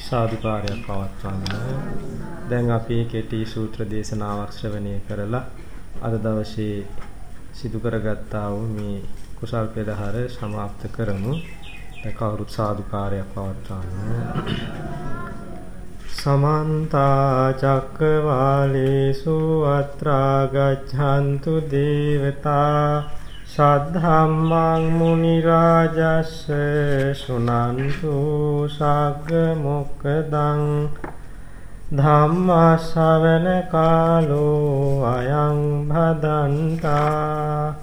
සාදුකාරයක් පවත්වන්න. දැන් අපි කෙටි සූත්‍ර දේශනාවක් ශ්‍රවණය කරලා අද දවසේ සිදු කරගත්තා වූ මේ කුසල් පෙරහර સમાપ્ત කරමු. දැන් කවුරුත් සාදුකාරයක් පවත්වන්න. සමන්ත චක්කවාලේසු අත්‍රා ගච්ඡන්තු දේවතා සද්ධම්මං මුනි රාජස්ස සුනන්තු සග්ග මොක්කදං ධම්ම ශ්‍රවණ කාලෝ අයං භදන්තා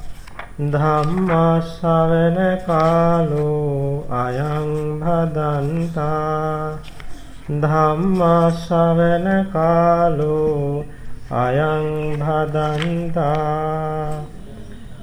ධම්ම ශ්‍රවණ කාලෝ අයං භදන්තා ධම්ම ශ්‍රවණ කාලෝ අයං භදන්තා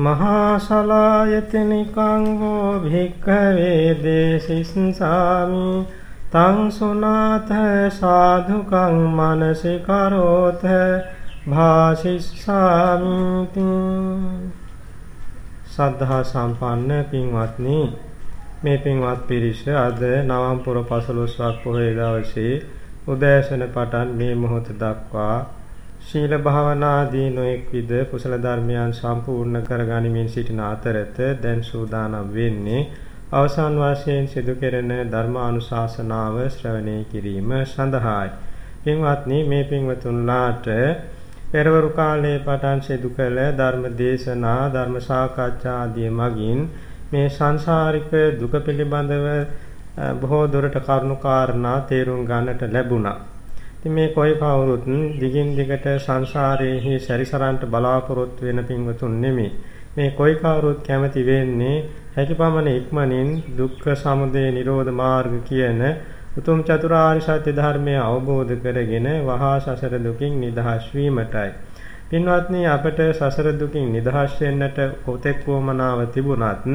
මහා සලායතනිකං හෝ භික්ඛවේ දේසිස්සාමි තං සුනාත සාධුකං මනසිකරෝත භාසිස්සාමි සද්ධා සම්පන්න පින්වත්නි මේ පින්වත් පිරිස අද නවම් පුර පසළොස්වක් පොහොය දවසේ උදෑසන පටන් මේ මොහොත දක්වා ශීල භාවනාදී නොඑක් විද කුසල ධර්මයන් සම්පූර්ණ කරගනිමින් සිටින අතරත දැන් සූදානම් වෙන්නේ අවසාන වශයෙන් සිදු කෙරෙන ධර්මානුශාසනාව ශ්‍රවණය කිරීම සඳහායි. පින්වත්නි මේ පින්වතුන්ලාට පෙරවරු කාලයේ පටන් සිදු කළ ධර්ම දේශනා ධර්ම සාකච්ඡා ආදී මගින් මේ සංසාරික දුක පිළිබඳව බොහෝ දුරට කරුණු කාරණා තේරුම් ගන්නට ලැබුණා. ඉතින් මේ කොයි කවුරුත් දිගින් දිගට සංසාරයේ සැරිසරන්ට බලාපොරොත්තු වෙන පින්වතුන් නෙමෙයි. මේ කොයි කවුරුත් කැමති වෙන්නේ හැකිපමණ ඉක්මනින් දුක්ඛ සමුදය නිරෝධ මාර්ග කියන උතුම් චතුරාර්ය සත්‍ය ධර්මය අවබෝධ කරගෙන වහා සසර දුකින් නිදහස් වීමටයි. පින්වත්නි අපට සසර දුකින් නිදහස් වෙන්නට කොතෙක් වමනාව තිබුණත්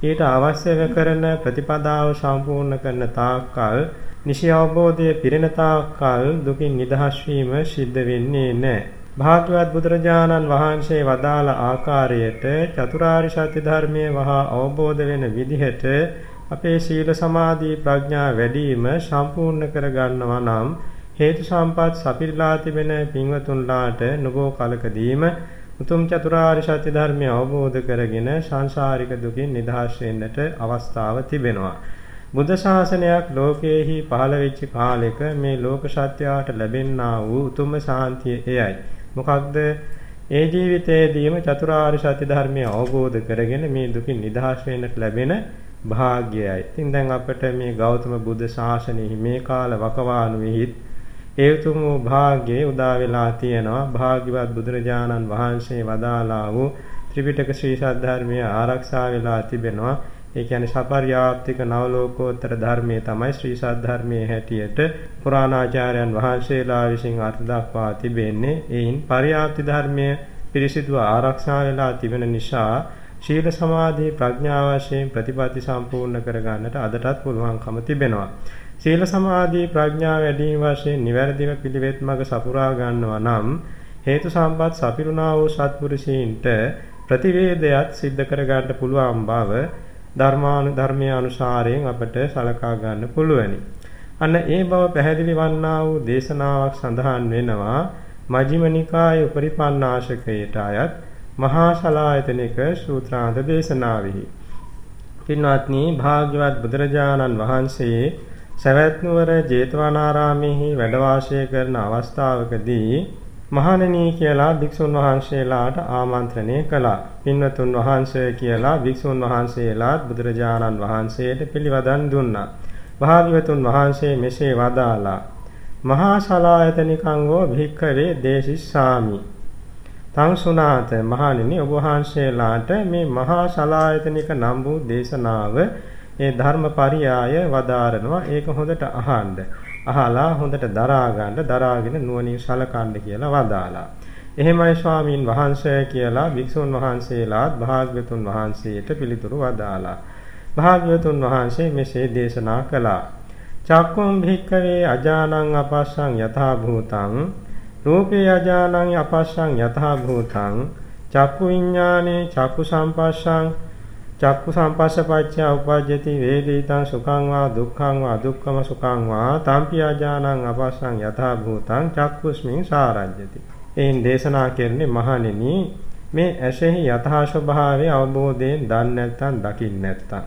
ඊට අවශ්‍ය කරන ප්‍රතිපදාව සම්පූර්ණ කරන තාක්කල් නිසි අවබෝධය පිරෙන තාක්කල් දුකින් නිදහස් වීම සිද්ධ වෙන්නේ නැහැ. භාග්‍යවත් බුදුරජාණන් වහන්සේ වදාළ ආකාරයට චතුරාර්ය සත්‍ය ධර්මයේ වහා අවබෝධ වෙන විදිහට අපේ සීල සමාධි ප්‍රඥා වැඩිම සම්පූර්ණ කර ගන්නවා නම් හේතු සම්පත් සපිරලා තිබෙන පින්වතුන්ලාට නොබෝ කලකදීම උතුම් චතුරාර්ය සත්‍ය ධර්මය අවබෝධ කරගෙන සංසාරික දුකින් නිදහස් වෙන්නට අවස්ථාව තිබෙනවා. බුද්ධ ශාසනයක් ලෝකයේහි පහළ වෙච්ච කාලෙක මේ ලෝක සත්‍යයට ලැබෙන්නා වූ උතුම් ශාන්තිය එයයි. මොකක්ද? ඒ ජීවිතයේදීම චතුරාර්ය සත්‍ය ධර්මය අවබෝධ කරගෙන මේ දුකින් නිදහස් වෙන්නට ලැබෙන භාග්යයයි. ඉතින් දැන් අපිට මේ ගෞතම බුද්ධ ශාසනයෙහි මේ කාල වකවානුවේහිත් ඒ උතුම් වූ භාග්‍යය උදා වෙලා තියෙනවා. භාග්‍යවත් බුදුරජාණන් වහන්සේ වදාලා වූ ත්‍රිපිටක ශ්‍රී සද්ධර්මය ආරක්ෂා වෙලා තිබෙනවා. ඒ කියන්නේ සපර්යාප්තික නවලෝකෝත්තර ධර්මයේ තමයි ශ්‍රී සද්ධර්මයේ හැටියට පුරාණාචාර්යයන් වහන්සේලා විසින් අර්ථ දක්වා තිබෙන්නේ. එයින් පරියාප්ති ධර්මයේ පිරිසිදුව ආරක්ෂා වෙලා තිබෙන නිසා ශීල සමාධි ප්‍රඥා වශයෙන් ප්‍රතිපatti සම්පූර්ණ කරගන්නට අදටත් පුළුවන්කම තිබෙනවා. සීල සමාධි ප්‍රඥා වැඩිම වශයෙන් නිවැරදිව පිළිවෙත් මඟ සපුරා ගන්නවා නම් හේතු සම්පත් සපිරුණා වූ සත්පුරුෂයින්ට ප්‍රතිවේදයක් සිද්ධ කර ගන්න පුළුවන් බව ධර්මානු ධර්මයේ අනුසාරයෙන් අපට සලකා ගන්න පුළුවනි. අන්න ඒ බව පැහැදිලි වන්නා වූ දේශනාවක් සඳහන් වෙනවා මජ්ක්‍ධිම නිකායේ උපරිපන්නාශකයට අයත් මහා ශලායතනික සූත්‍රාන්ත දේශනාවෙහි. පින්වත්නි භාග්‍යවත් බුදුරජාණන් වහන්සේ සවැත් නුවර ජේතවනාරාමෙහි වැඩ වාසය කරන අවස්ථාවකදී මහණෙනි කියලා භික්ෂුන් වහන්සේලාට ආමන්ත්‍රණය කළා. පින්වතුන් වහන්සේ කියලා භික්ෂුන් වහන්සේලාත් බුදුරජාණන් වහන්සේට පිළිවදන් දුන්නා. භාග්‍යවතුන් වහන්සේ මෙසේ වදාලා මහා ශලායතනිකං වූ භික්ඛවේ දේශිස්සාමි. තං සුනාත මහණෙනි ඔබ වහන්සේලාට මේ මහා ශලායතනික නම් වූ දේශනාව ඒ ධර්මපරියාය වදාරනවා ඒක හොඳට අහන්න. අහලා හොඳට දරා ගන්න දරාගෙන නුවණින් සලකන්න කියලා වදාලා. එහෙමයි ස්වාමින් වහන්සේ කියලා භික්ෂුන් වහන්සේලාත් භාග්‍යතුන් වහන්සේට පිළිතුරු වදාලා. භාග්‍යතුන් වහන්සේ මෙසේ දේශනා කළා. චක්කුම් භික්කවේ අජානං අපස්සං යථා භූතං රූපේ අජානං අපස්සං යථා භූතං චක්කු විඥානේ චක්කු සම්පස්සං චක්කු සම්පස්සපච්චය උපජ්ජති වේදිතං සුඛං වා දුක්ඛං වා දුක්ඛම සුඛං වා තම්පි අජානං අපස්සං යථා භූතං චක්කුස්මින් සාරජ්‍යති. එයින් දේශනා කෙරෙන්නේ මහණෙනි මේ ඇසෙහි යථා ස්වභාවය අවබෝධයෙන් දන්නේ නැත්නම් දකින්නේ නැත්නම්.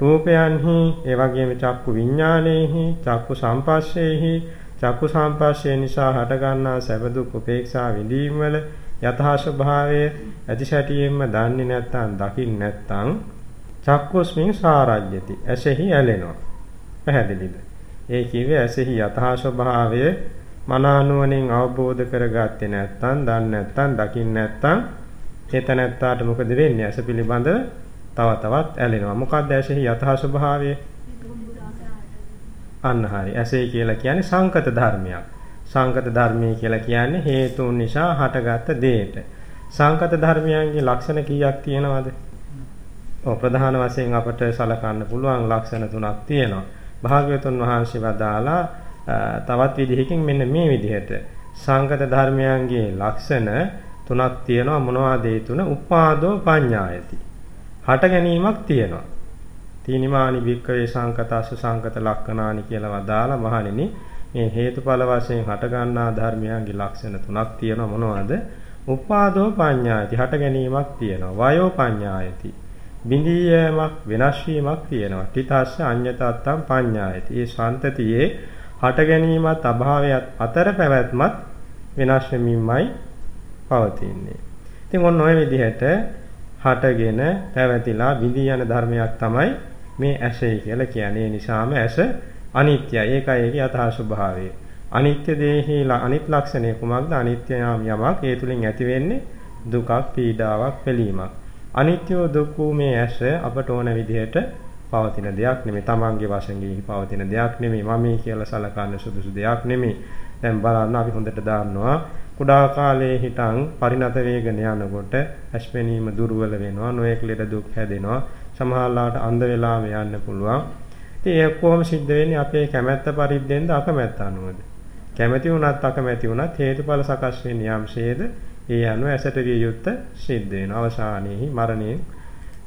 රූපයන්හි ඒ වගේම චක්කු විඥානයේහි චක්කු සම්පස්සේහි චක්කු සම්පස්සේ නිසා හටගන්නා සැප දුක් උපේක්ෂා විඳීම් වල යථා ස්වභාවය ඇතිසැටියෙන්ම දන්නේ නැත්නම් දකින්නේ නැත්නම් චක්කුස්මින් සාරජ්‍යති. ඇසෙහි ඇලෙනවා. පැහැදිලිද? ඒ කිව්වේ ඇසෙහි යථා ස්වභාවය මනානුවණින් අවබෝධ කරගත්තේ නැත්නම් දන්නේ නැත්නම් දකින්නේ නැත්නම් චේතනත්තාට මොකද වෙන්නේ? ඇස පිළිබඳ තව තවත් ඇලෙනවා. මොකක්ද ඇසෙහි යථා ස්වභාවය අන්න හරි. ඇසේ කියලා කියන්නේ සංකත ධර්මයක්. සංකත ධර්මයේ කියලා කියන්නේ හේතුන් නිසා හටගත්ත දෙයට. සංකත ධර්මයන්ගේ ලක්ෂණ කීයක් තියෙනවද? ඔව් ප්‍රධාන වශයෙන් අපට සලකන්න පුළුවන් ලක්ෂණ තුනක් තියෙනවා. භාග්‍යවතුන් වහන්සේ වදාලා තවත් විදිහකින් මෙන්න මේ විදිහට සංකත ධර්මයන්ගේ ලක්ෂණ තුනක් තියෙනවා මොනවද ඒ තුන? උපාදෝ පඤ්ඤායති. හට ගැනීමක් තියෙනවා. තීනිමානි වික්කවේ සංකතස්ස සංකත ලක්ෂණානි කියලා වදාලා මහණෙනි මේ හේතුඵල වශයෙන් හටගන්නා ධර්මයන්ගේ ලක්ෂණ තුනක් තියෙනවා මොනවද? උපාදෝ පඤ්ඤායති හට ගැනීමක් තියෙනවා. වයෝ පඤ්ඤායති බිඳී යෑමක් වෙනස් වීමක් තියෙනවා. තිතස්ස අඤ්ඤතත්තම් පඤ්ඤායති. මේ සම්තතියේ හට ගැනීමත් අභාවයත් අතර පැවැත්මත් වෙනස් වෙමින්මයි පවතින්නේ. ඉතින් ඔන්න ඔය විදිහට හටගෙන පැවතිලා බිඳී යන ධර්මයක් තමයි මේ ඇසයි කියලා කියන්නේ. ඒ නිසාම ඇස අනිත්‍යයි. ඒකයි ඒකේ යථා ස්වභාවය. අනිත්‍ය දේහි අනිත් ලක්ෂණය කුමක්ද? අනිත්‍ය යමක් ඒ තුලින් ඇති වෙන්නේ දුකක්, පීඩාවක්, පිළීමක්. අනිත්‍ය දුක්ඛ මේ ඇස අපට ඕන විදිහට පවතින දෙයක් නෙමෙයි. තමන්ගේ වශයෙන් පවතින දෙයක් නෙමෙයි. මමයි කියලා සලකන්න සුදුසු දෙයක් නෙමෙයි. දැන් බලන්න අපි හොඳට දාන්නවා කුඩා කාලයේ හිටන් පරිණත වේගන යනකොට ඇස්පෙනීම දුර්වල වෙනවා නොයෙක් ලෙඩ දුක් හැදෙනවා සමහරලාට අන්ධ වෙලාම යන්න පුළුවන් ඉතින් ඒ කොහොම සිද්ධ වෙන්නේ අපේ කැමැත්ත පරිද්දෙන්ද අකමැත්ත අනුවද? කැමැති වුණත් අකමැති වුණත් හේතුඵල සකස් වෙන යම්සේද ඒ අනුව ඇසට විය යුත්ත සිද්ධ වෙනවා. අවසානයේහි මරණයෙන්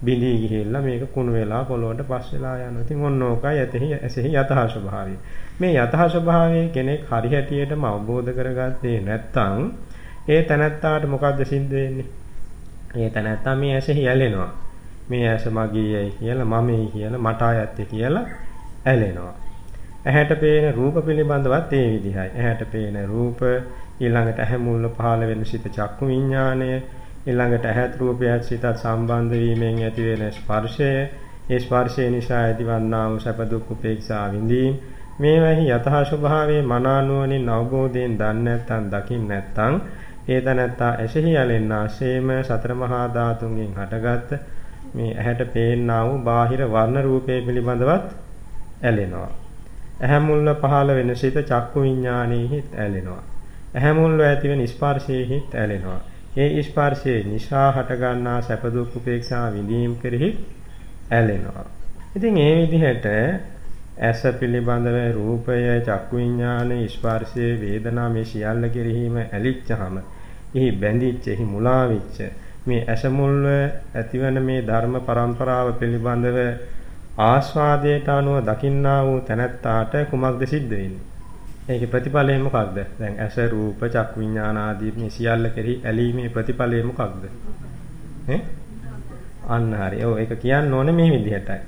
බිඳී ගිහිල්ලා මේක කුණු වෙලා පොළොවට පස් වෙලා යනවා. ඉතින් ඔන්න ඕකයි ඇතෙහි ඇසෙහි යථා ස්වභාවය. මේ යථා ස්වභාවය කෙනෙක් හරි හැටියටම අවබෝධ කරගත්තේ නැත්නම් ඒ තැනැත්තාට මොකද්ද සිද්ධ වෙන්නේ? ඒ තැනැත්තා මේ ඇසෙහි ඇලෙනවා. මේ ඇස මගේයයි කියලා මමයි කියලා මට ආයත්තේ කියලා ඇලෙනවා. ඇහැට පේන රූප පිළිබඳවත් ඒ විදිහයි. ඇහැට පේන රූප ඊළඟට ඇහැ මුල්ල පහළ වෙන සිත චක්කු විඥාණය ඊළඟට ඇහත් රූපයත් සිතත් සම්බන්ධ වීමෙන් ඇති වෙන ස්පර්ශය ඒ ස්පර්ශය නිසා ඇතිවන්නා වූ සැප දුක් උපේක්ෂා විඳීම් මේවැහි යථා ස්වභාවයේ මනානුවණින් අවබෝධයෙන් දන්නේ නැත්නම් දකින්න නැත්නම් ඒ තනත්තා ඇසෙහි යලෙන්නාseම සතර මහා ධාතුන්ගෙන් හටගත් මේ ඇහැට පේන්නා වූ බාහිර වර්ණ රූපේ පිළිබඳවත් ඇලෙනවා. ඇහැ මුල්ල පහළ වෙන සිත චක්කු විඥානෙහි ඇලෙනවා. ඇහැ මුල්ල ඇති වෙන ස්පර්ශයෙහි ඇලෙනවා. ඒ ස්පර්ශයේ නිසා හටගන්නා සැප දුක් උපේක්ෂා විඳීම් කෙරෙහි ඇලෙනවා. ඉතින් ඒ විදිහට ඇස පිළිබඳව රූපය චක්කු විඥාන ස්පර්ශය වේදනා මේ සියල්ල කෙරෙහිම ඇලිච්චහම එහි බැඳිච්ච එහි මුලා වෙච්ච මේ ඇස මුල්ව ඇතිවන මේ ධර්ම પરම්පරාව පිළිබඳව ආස්වාදයට අනුව දකින්නා වූ තැනැත්තාට කුමක්ද සිද්ධ වෙන්නේ? ඒකේ ප්‍රතිඵලය මොකක්ද? දැන් ඇස රූප චක් විඥාන ආදී මේ සියල්ල කෙරෙහි ඇලීමේ ප්‍රතිඵලය මොකක්ද? ඈ? අන්න හරි. ඔව් ඒක කියන්න ඕනේ මේ විදිහටයි.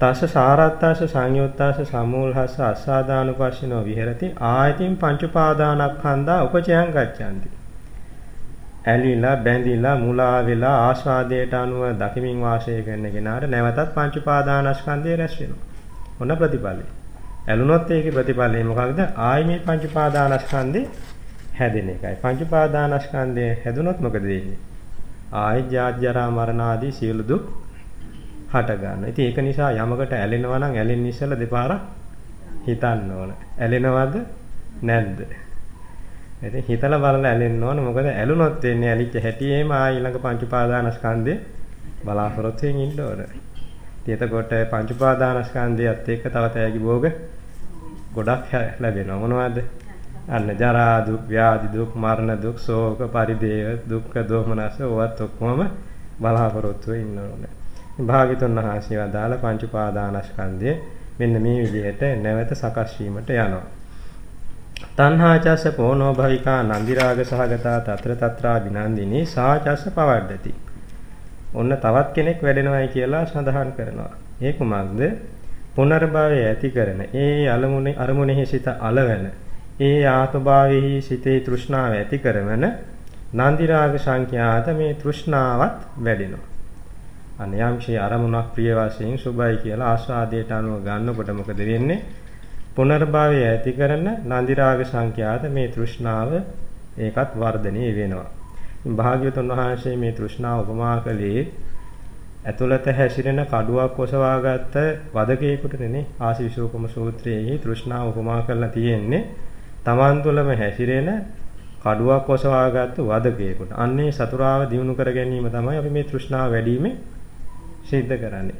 තස්ස සාරත්තාස සංයුත්තාස සමූලහස අස්සාදානුපස්සිනෝ විහෙරති ආයතින් පංච උපාදානස්කන්ධා උපචයං ගච්ඡanti ඇලිලා බැඳිලා මුලා වෙලා ආස්වාදයට අනුව දකිමින් වාසය කරන කෙනාට නැවතත් පංච උපාදානස්කන්ධය රැස් වෙනවා. ඔන්න ප්‍රතිඵලය. ඇලුනොත් ඒකේ ප්‍රතිඵලය මොකක්ද? ආයි මේ පංච උපාදානස්කන්ධේ හැදෙන එකයි. පංච උපාදානස්කන්ධය හැදුනොත් මොකද වෙන්නේ? ආයි ජාජ්ජරා මරණ ආදී සියලු දුක් හට ගන්නවා. ඉතින් ඒක නිසා යමකට ඇලෙනවා නම් ඇලෙන්න ඉස්සෙල්ලා දෙපාරක් හිතන්න ඕන. ඇලෙනවද නැද්ද? ඉතින් හිතලා බලලා ඇලෙන්න ඕන. මොකද ඇලුනොත් වෙන්නේ ඇලිච්ච හැටියේම ආ ඊළඟ පංච උපාදානස්කන්ධේ බලාපොරොත්තුෙන් ඉන්න ඕන. ඉතින් එතකොට පංච උපාදානස්කන්ධයත් එක්ක තව තෑගි භෝග ගොඩක් ලැබෙනවා. මොනවද? අන්න ජරා දුක්, ව්‍යාධි දුක්, මරණ දුක්, ශෝක, පරිදේව, දුක්ඛ, දෝමනස ඔවත් ඔක්කොම බලාපොරොත්තු වෙන්න ඕනේ. භාග්‍යතුන් වහන්සේ වදාළ පංච උපාදානස්කන්ධය මෙන්න මේ විදිහට නැවත සකස් වීමට යනවා. තණ්හාචස්ස පෝනෝ භවිකා නන්දිරාග සහගතා తත්‍ර తත්‍රා විනන්දිනී සාචස්ස පවඩ්ඩති. ඔන්න තවත් කෙනෙක් වැඩෙනවයි කියලා සඳහන් කරනවා. ඒ කුමක්ද? පුනර්භවය ඇති කරන ඒ අලමුනේ අරමුණෙහි සිත අලවැන ඒ ආත්මභාවයෙහි සිතේ තෘෂ්ණාව ඇති කරවන නන්දි රාග සංඛ්‍යාත මේ තෘෂ්ණාවත් වැඩෙනවා. අන්න යම්ෂේ අරමුණක් ප්‍රිය වශයෙන් සුභයි කියලා ආස්වාදයට අනුව ගන්නකොට මොකද වෙන්නේ? පුනර්භවය ඇති කරන නන්දි රාග සංඛ්‍යාත මේ තෘෂ්ණාව ඒකත් වර්ධනය වෙනවා. භාග්‍යවතුන් වහන්සේ මේ තෘෂ්ණාව උපමා කළේ ඇතුළත හැසිරෙන කඩුවක් ඔසවාගත්ත වදකේකට නෙනේ ආශිවිශෝකම සූත්‍රයේ තෘෂ්ණාව උපමා කරලා තියෙන්නේ තමන් තුළම හැසිරෙන කඩුවක් ඔසවාගත්තු වදකේකට. අන්නේ සතුරාව දිනු කර ගැනීම තමයි අපි මේ තෘෂ්ණාව වැඩිීමේ සිද්ධ කරන්නේ.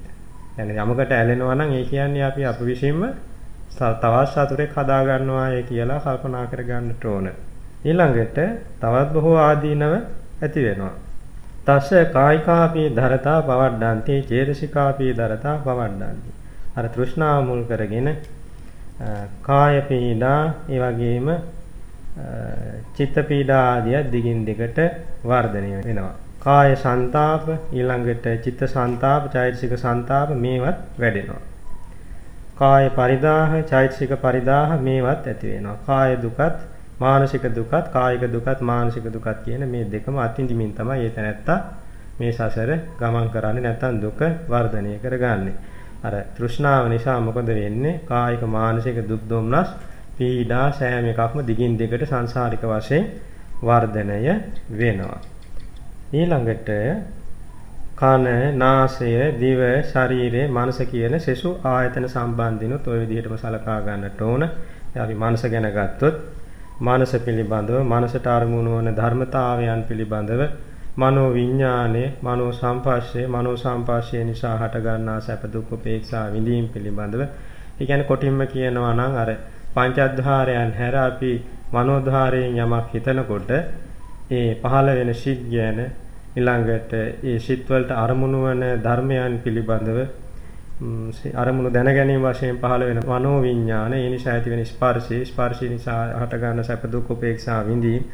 يعني යමකට ඇලෙනවා නම් ඒ කියන්නේ අපි අප විසින්ම තවත් සතුරෙක් හදා ගන්නවාය කියලා කල්පනා කර ගන්නට ඕන. ඊළඟට තවත් බොහෝ ආදීනව ඇති වෙනවා. තස කායිකාපී ධරතා පවඩ්ඩන්ති චේතසිකාපී ධරතා පවඩ්ඩන්ති. අර තෘෂ්ණාව මුල් කරගෙන කාය පීඩා ඒ වගේම චිත්ත පීඩා ආදිය දිගින් දිගට වර්ධනය වෙනවා. කාය සංతాප ඊළඟට චිත්ත සංతాප, චෛතසික සංతాප මේවත් වැඩෙනවා. කාය පරිදාහ චෛතසික පරිදාහ මේවත් ඇති වෙනවා. කාය දුකත් මානසික දුකත් කායික දුකත් මානසික දුකත් කියන මේ දෙකම අත්විඳිමින් තමයි ඒ තැනැත්තා මේ සසර ගමන් කරන්නේ නැත්නම් දුක වර්ධනය කරගන්නේ. අර තෘෂ්ණාව නිසා මොකද වෙන්නේ? කායික මානසික දුක් දුම්නස් පීඩා සෑම එකක්ම දිගින් දිගට සංසාරික වශයෙන් වර්ධනය වෙනවා. ඊළඟට කන, නාසය, දිව, ශරීරය, මනස කියන සෙසු ආයතන සම්බන්ධිනුත් ওই විදිහටම සලකා ගන්නට ඕන. අපි මනස ගැන ගත්තොත් මනස පිළිබඳව, මනසට අරමුණු වන ධර්මතාවයන් පිළිබඳව, මනෝ විඥානයේ, මනෝ සංපස්සේ, මනෝ සංපස්සේ නිසා හටගන්නා සැප දුක් උපේක්ෂා විඳීම් පිළිබඳව. ඒ කියන්නේ කොටින්ම කියනවා නම් අර පංචඅද්ධාරයන් හැර අපි මනෝධාරයෙන් යමක් හිතනකොට ඒ පහළ වෙන සිත් ගැන ඊළඟට ඒ සිත් වලට අරමුණු වන ධර්මයන් පිළිබඳව අරමුණු දැන ගැනීම වශයෙන් පහළ වෙන මනෝ විඥාන ඒ නිසා ඇති වෙන ස්පර්ශය. ස්පර්ශය නිසා හට ගන්න සැප දුක් උපේක්ෂා විඳීම්.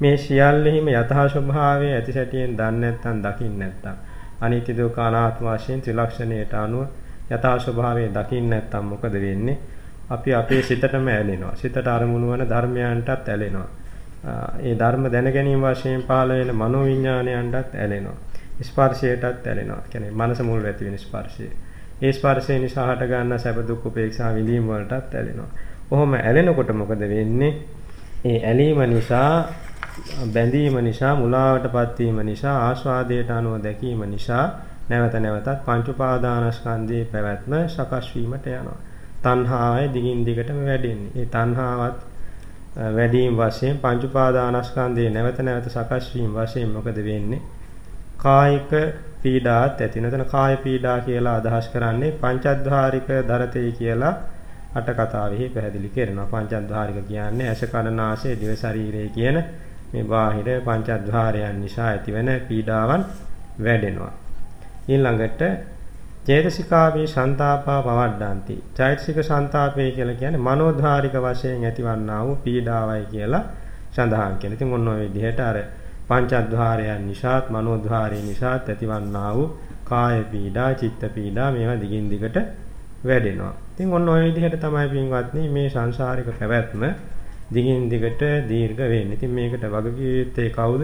මේ සියල්ලෙහිම යථා ස්වභාවය ඇති සැටියෙන් දන්නේ නැත්නම් දකින්න නැත්නම්. අනිත්‍ය දුක්ඛ අනාත්ම වශයෙන් ත්‍රිලක්ෂණයට අනුව යථා ස්වභාවය දකින්න නැත්නම් මොකද වෙන්නේ? අපි අපේ සිතටම ඇලෙනවා. සිතට අරමුණු වන ධර්මයන්ටත් ඇලෙනවා. ඒ ධර්ම දැන ගැනීම වශයෙන් පහළ වෙන මනෝවිඤ්ඤාණයන්ටත් ඇලෙනවා. ස්පර්ශයටත් ඇලෙනවා. කියන්නේ මනස මුල් ඇති වෙන ස්පර්ශය. ඒ ස්පර්ශය නිසා හට ගන්න සැප දුක් උපේක්ෂා විඳීම් වලටත් ඇලෙනවා. කොහොම ඇලෙනකොට මොකද වෙන්නේ? ඒ ඇලීම නිසා බැඳීම නිසා මුලාවටපත් වීම නිසා ආස්වාදයට අනුව දැකීම නිසා නැවත නැවතත් පංච උපාදානස්කන්ධයේ පැවැත්ම සකස් වීමට යනවා. තණ්හාවයි දිගින් දිගටම වැඩෙන්නේ. ඒ තණ්හාවත් වැඩිම වශයෙන් පංච උපාදානස්කන්ධයේ නැවත නැවත සකස් වීම වශයෙන් මොකද වෙන්නේ? කායික පීඩාත් ඇති වෙන. කාය පීඩා කියලා අදහස් කරන්නේ පංචද්වාරික දරතේ කියලා අට කතාවෙහි පැහැදිලි කරනවා. පංචද්වාරික කියන්නේ ඇස කන නාසය දිව ශරීරය කියන මේ බාහිර පංචද්වාරයන් නිසා ඇතිවන පීඩාවන් වැඩෙනවා. ඊළඟට චේතසිකාවේ සන්තාපා පවඩ්ඩಂತಿ. චෛතසික සන්තාපේ කියලා කියන්නේ මනෝධාරික වශයෙන් ඇතිවන්නා වූ පීඩාවයි කියලා සඳහන් කරනවා. ඉතින් ඔන්න ඔය විදිහට අර පංචද්වාරයන් නිසාත් මනෝධාරය නිසාත් ඇතිවන්නා වූ කාය පීඩා, චිත්ත පීඩා මේවා දිගින් දිගට වැඩෙනවා. ඉතින් ඔන්න ඔය විදිහට තමයි පින්වත්නි මේ සංසාරික පැවැත්ම දිගින් දිගට දීර්ඝ වෙන්නේ. ඉතින් මේකට වගකිය යුත්තේ කවුද?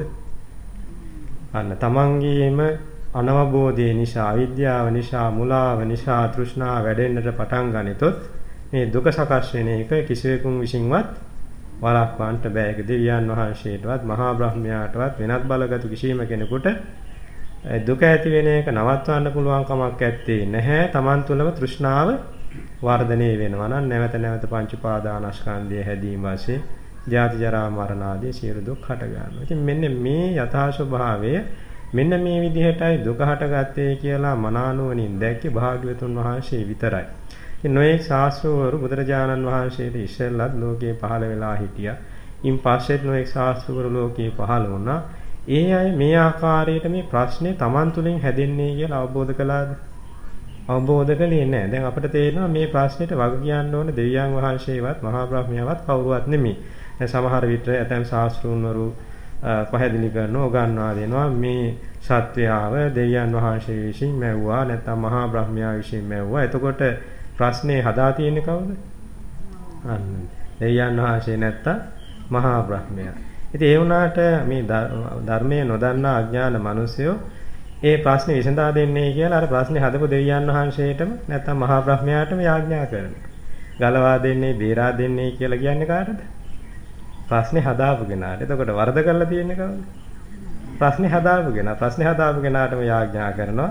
අන්න තමන්ගේම අනවබෝධය නිසා අවිද්‍යාව නිසා මුලාව නිසා තෘෂ්ණාව වැඩෙන්නට පටන් ගනිතොත් මේ දුක සකස් වෙන එක කිසිවෙකුන් විසින්වත් වළක්වන්නට බෑ ඒක දෙවියන් වහන්සේටවත් මහා බ්‍රහ්මයාටවත් වෙනත් බලගත් කිසිම කෙනෙකුට දුක ඇති වෙන එක නවත්වන්න පුළුවන් කමක් ඇත්තේ නැහැ Taman තුලම තෘෂ්ණාව වර්ධනය වෙනවා නම් නැවත නැවත පංච උපාදානස්කන්ධය හැදීම වශයෙන් ජාති ජරා මරණ ආදී සියලු දුක් හට ගන්නවා. ඉතින් මෙන්න මේ යථා ස්වභාවය මෙන්න මේ විදිහටයි දුක හටගත්තේ කියලා මනානුවණින් දැක්කේ භාග්‍යවතුන් වහන්සේ විතරයි. ඉතින් නොඑක් ශාස්ත්‍රවරු බුදුරජාණන් වහන්සේට ඉස්සෙල්ලත් ලෝකේ පහළ වෙලා හිටියා. ඉන් පස්සෙත් නොඑක් ශාස්ත්‍රවරු ලෝකේ පහළ වුණා. ඒ අය මේ ආකාරයට මේ ප්‍රශ්නේ Taman තුලින් හැදෙන්නේ කියලා අවබෝධ කළාද? අවබෝධ කළේ නැහැ. දැන් අපිට තේරෙනවා මේ ප්‍රශ්නෙට වග කියන්න ඕන දෙවියන් වහන්සේවත් මහා බ්‍රහ්මයාවත් කවුරුවත් නෙමෙයි. දැන් සමහර විට ඇතැම් ශාස්ත්‍රූන්වරු පහදලි කරනවා උගන්වා දෙනවා මේ සත්‍යාව දෙවියන් වහන්සේ විසින් මැව්වා නැත්නම් මහා බ්‍රහ්මයා විසින් මැව්වා. එතකොට ප්‍රශ්නේ හදා තියෙන්නේ කවුද? අන්න දෙවියන් වහන්සේ නැත්තම් මහා බ්‍රහ්මයා. ඉතින් ඒ වුණාට මේ ධර්මයේ නොදන්නා අඥාන මිනිසයෝ ඒ ප්‍රශ්නේ විසඳා දෙන්නේ කියලා අර ප්‍රශ්නේ හදපු දෙවියන් වහන්සේටම නැත්නම් මහා බ්‍රහ්මයාටම යාඥා කරනවා. ගලවා දෙන්නේ, බේරා දෙන්නේ කියලා කියන්නේ කාටද? ප්‍රශ්නේ හදාපු කෙනාට. එතකොට වරද කරලා තියෙන්නේ කවුද? ප්‍රශ්නේ හදාපු කෙනා. ප්‍රශ්නේ හදාපු කෙනාටම යාඥා කරනවා.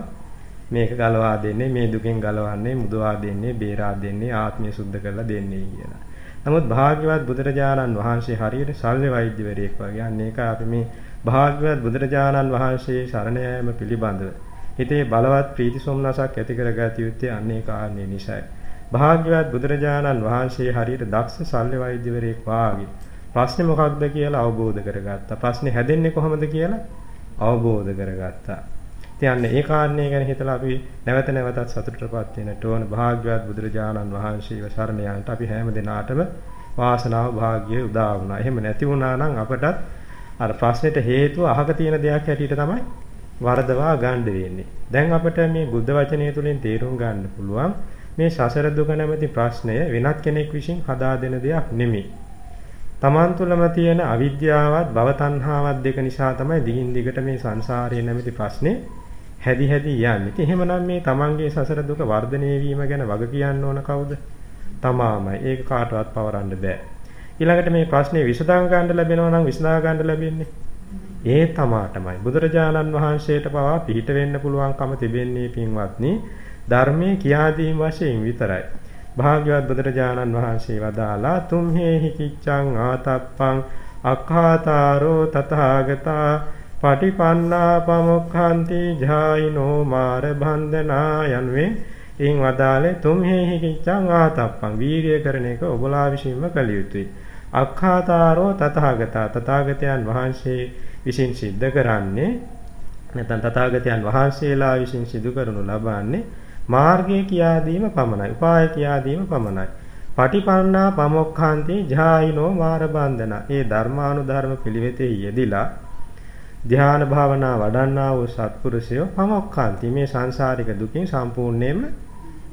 මේක ගලවා දෙන්නේ, මේ දුකෙන් ගලවන්නේ, මුදවා දෙන්නේ, බේරා දෙන්නේ, ආත්මය සුද්ධ කරලා දෙන්නේ කියලා. නමුත් භාග්‍යවත් බුදුරජාණන් වහන්සේ හරියට ශල්්‍ය වෛද්‍යවරයෙක් වගේ. අන්න ඒක අපි මේ භාග්‍යවත් බුදුරජාණන් වහන්සේ ශරණ යාම පිළිබඳව හිතේ බලවත් ප්‍රීති සොම්නසක් ඇති කරගatiya යුත්තේ අන්නේ කාරණේ නිසායි. භාග්‍යවත් බුදුරජාණන් වහන්සේ හරියට දක්ෂ ශල්්‍ය වෛද්‍යවරයෙක් වාගේ ප්‍රශ්නේ මොකක්ද කියලා අවබෝධ කරගත්තා. ප්‍රශ්නේ හැදෙන්නේ කොහොමද කියලා අවබෝධ කරගත්තා. ඉතින් ඒ කාරණේ ගැන හිතලා අපි නැවත නැවතත් සතුටටපත් වෙන්නට ඕන භාග්‍යවත් බුදුරජාණන් වහන්සේව සරණ යන්නට අපි හැම දිනාටම වාසනාව භාග්‍යය උදා වුණා. එහෙම නැති වුණා නම් අපටත් අර ප්‍රශ්නෙට හේතුව අහක තියෙන දෙයක් හැටියට තමයි වරදවා ගන්න වෙන්නේ. දැන් අපිට මේ බුද්ධ වචනය තුලින් තේරුම් ගන්න පුළුවන් මේ සසර දුක නැමැති ප්‍රශ්නය වෙනත් කෙනෙක් විසින් හදා දෙන දෙයක් නෙමෙයි. තමන් තුළම තියෙන අවිද්‍යාවත් භව තණ්හාවත් දෙක නිසා තමයි දිගින් දිගට මේ සංසාරයේ නැමැති ප්‍රශ්නේ හැදි හැදි යන්නේ. ඉතින් එහෙමනම් මේ තමන්ගේ සසර දුක වර්ධනය වීම ගැන වග කියන්න ඕන කවුද? තමාමයි. ඒක කාටවත් පවරන්න බෑ. ඊළඟට මේ ප්‍රශ්නේ විසඳා ගන්න ලැබෙනවා නම් විසඳා ගන්න ලැබෙන්නේ ඒ තමාටමයි බුදුරජාණන් වහන්සේට පවා පිහිට වෙන්න පුළුවන්කම තිබෙන්නේ පින්වත්නි ධර්මයේ කියා දීම වශයෙන් විතරයි භාග්‍යවත් බුදුරජාණන් වහන්සේ වදාලා තුම්හෙහි කිච්ඡං ආතප්පං අක්ඛාතාරෝ තථාගතා පටිපන්නා පමුක්ඛන්ති ජායිනෝ මාර බන්ධනා යන්වේ ඉන් වදාලේ තුම්හෙහි කිච්ඡං ආතප්පං වීර්ය කරන එක ඔබලා විසින්ම කළ යුතුයි. අක්ඛාතාරෝ තථාගතා තථාගතයන් වහන්සේ විසින් සිද්ධ කරන්නේ නැත්නම් තථාගතයන් වහන්සේලා විසින් සිදු කරනු ලබන්නේ මාර්ගය කියා දීම පමණයි. උපාය කියා දීම පමණයි. පටිපන්නා පමොක්ඛාන්තේ ජායිනෝ මාර බන්ධන. ඒ ධර්මානුධර්ම පිළිවෙතෙහි යෙදිලා ධ්‍යාන භාවනා වඩන්නා වූ සත්පුරුෂයෝ පමොක්ඛාන්ති මේ සංසාරික දුකින් සම්පූර්ණයෙන්ම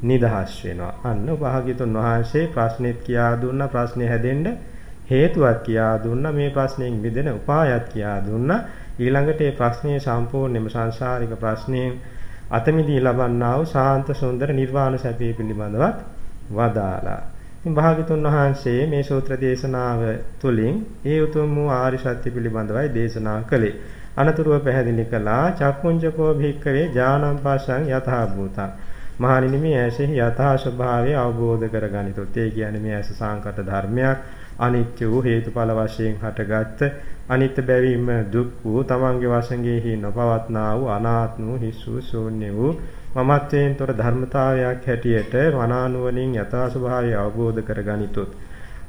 නිදහස් වෙනවා. අන්න භාග්‍යතුන් වහන්සේ ප්‍රශ්නෙත් කියා දුන්න ප්‍රශ්නේ හැදෙන්න හේතුවක් කියා දුන්නා මේ ප්‍රශ්නෙන් මිදෙන උපායක් කියා දුන්නා ඊළඟට මේ ප්‍රශ්නේ සම්පූර්ණයෙන්ම සංසාරික ප්‍රශ්නෙන් අතමිදී ලබන්නා වූ ශාන්ත සුන්දර නිර්වාණ සැපේ පිළිබඳවත් වදාලා. ඉතින් භාග්‍යතුන් වහන්සේ මේ සූත්‍ර දේශනාව තුළින් ඒ උතුම් වූ ආරි සත්‍ය පිළිබඳවයි දේශනා කළේ. අනතුරුව පැහැදිලි කළා චක්කුංජකෝ භික්කවේ ඥානං පස්සං යථා භූතං. මහණෙනි මේ ඇසෙහි යථා ස්වභාවය අවබෝධ කරගනිතොත් ඒ කියන්නේ මේ ඇස සංකත ධර්මයක්. අනිත්‍ය වූ හේතුඵල වශයෙන් හටගත් අනිත්‍ය බැවිම දුක් වූ තමන්ගේ වශයෙන්හි නොපවත්නා වූ අනාත්ම වූ හිස් වූ ශූන්‍ය වූ මමත්වයෙන් තොර ධර්මතාවයක් හැටියට මනානුවණින් යථා ස්වභාවය අවබෝධ කරගනිතොත්.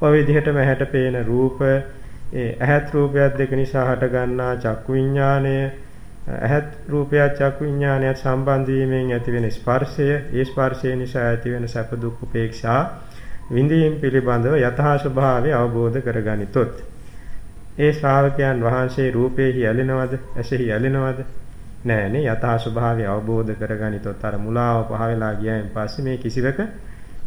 ඔය විදිහටම ඇහැට පේන රූප ඒ ඇහත් රූපයත් දෙක නිසා හටගන්නා චක්කු විඥාණය ඇහත් රූපයත් චක්කු විඥානයත් සම්බන්ධ වීමෙන් ඇතිවෙන ස්පර්ශය ඒ ස්පර්ශය නිසා ඇතිවෙන සැප දුක් උපේක්ෂා විඳීම් පිළිබඳව යථා ස්වභාවය අවබෝධ කරගනිතොත්. ඒ ශ්‍රාවකයන් වහන්සේ රූපේහි ඇලෙනවද? ඇසෙහි ඇලෙනවද? නෑනේ යථා ස්වභාවය අවබෝධ කරගනිතොත්. අර මුලාව පහ වෙලා ගියයින් පස්සේ මේ කිසිවක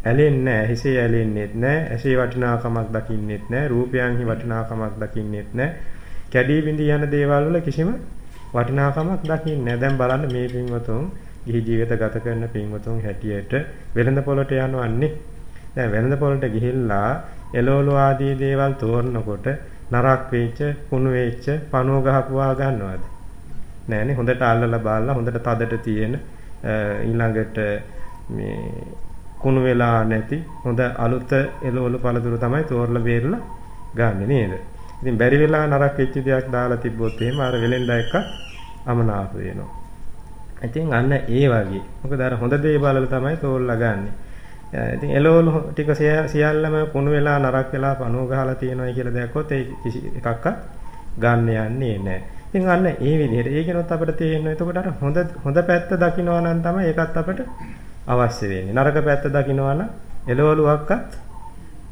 ඇලෙන්නේ නැහැ හිසේ ඇලෙන්නේත් නැහැ ඇසේ වටිනාකමක් දකින්නෙත් නැහැ රූපයන්හි වටිනාකමක් දකින්නෙත් නැහැ කැඩී බිඳී යන දේවල් වල කිසිම වටිනාකමක් දකින්නේ නැහැ දැන් බලන්න මේ පින්වතුන් ගිහි ජීවිත ගත කරන පින්වතුන් හැටියට වෙළඳ පොළට යනවන්නේ. දැන් වෙළඳ පොළට ගිහිල්ලා එළවලු ආදී දේවල් තෝරනකොට නරක් වෙච්ච, කුණු වෙච්ච, පණුව ගහපුවා ගන්නවද? නෑනේ හොඳට අල්ලලා බලලා හොඳට තදට තියෙන ඊළඟට මේ කුණු වෙලා නැති හොඳ අලුත එළවලු පළතුරු තමයි තෝරලා බේරලා ගන්න නේද? ඉතින් බැරි වෙලා නරක වෙච්ච දෙයක් දාලා තිබ්බොත් එහෙම අර වෙලෙන්ඩා එක අමනාප වෙනවා. ඉතින් අන්න ඒ වගේ. මොකද අර හොඳ දේ බලලා තමයි තෝරලා ගන්නෙ. ඉතින් එළවලු ටික සියල්ලම කුණු වෙලා නරක වෙලා පණුව ගහලා තියෙනවා කියලා දැක්කොත් ඒ කිසි එකක්වත් ගන්න යන්නේ නැහැ. ඉතින් අන්න ඒ විදිහට ඒකිනොත් අපිට තේරෙනවා එතකොට අර හොඳ හොඳ පැත්ත දකින්නවා නම් තමයි ඒකත් අපිට අවශ්‍ය වෙන්නේ. නරක පැත්ත දකින්නවා නම් එළවලුවක්වත්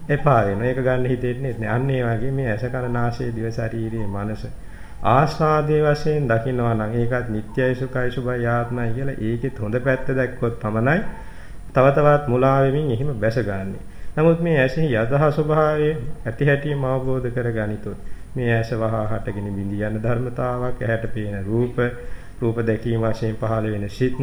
එපා වෙනවා. ඒක ගන්න හිතෙන්නේ නැහැ. අන්න ඒ වගේ මේ ඇස කන නාසය දිව ශරීරයේ මනස ආස්වාදයේ වශයෙන් දකින්නවා නම් ඒකත් නිට්ටයයි සුඛයි සුභයි ආත්මයි කියලා ඒකෙත් හොඳ පැත්ත දැක්කොත් පමණයි තව තවත් මුලා වෙමින් එහිම බැසගන්නේ. නමුත් මේ ඇසෙහි යථා ස්වභාවය ඇති හැටිම අවබෝධ කරගනිතොත් මේ ඇස වහා හටගෙන බිඳී යන ධර්මතාවක් ඇහැට පේන රූප රූප දැකීම වශයෙන් පහළ වෙන සිත්